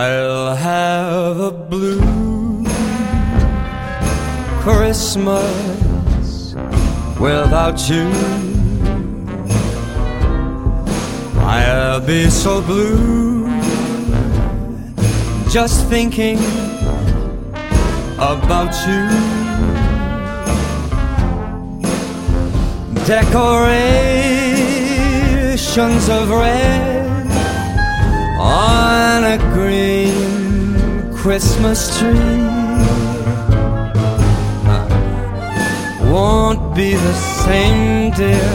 I'll have a blue Christmas without you. I'll be so blue just thinking about you. Decorations of red a green Christmas tree won't be the same, dear,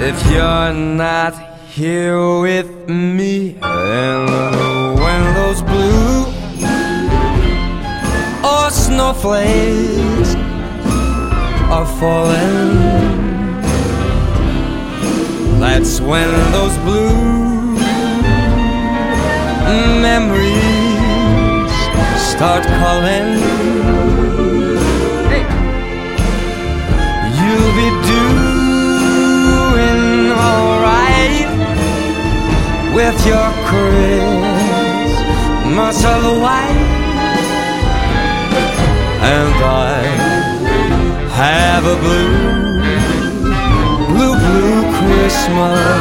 if you're not here with me. And when those blue or snowflakes are falling, that's when those blue start calling. You'll be doing alright with your Christmas of white, and I have a blue, blue, blue Christmas.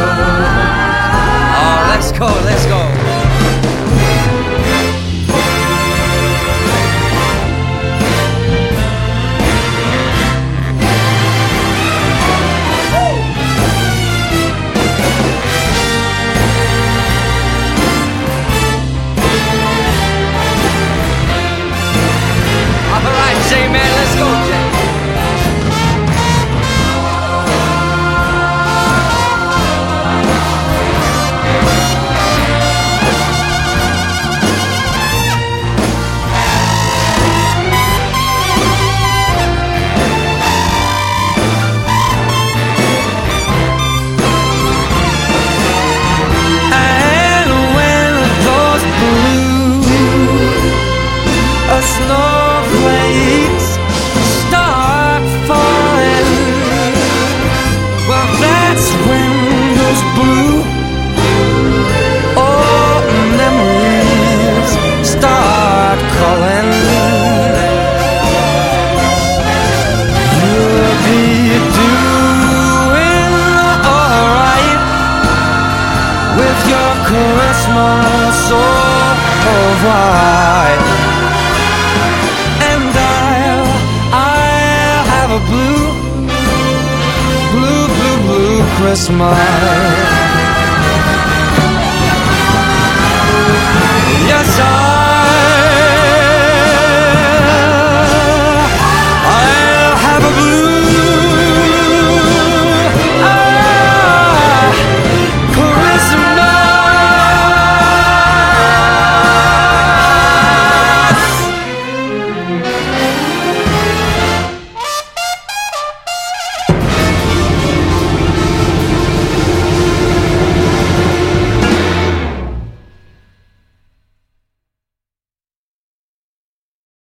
White. And I'll, I'll have a blue, blue, blue, blue Christmas.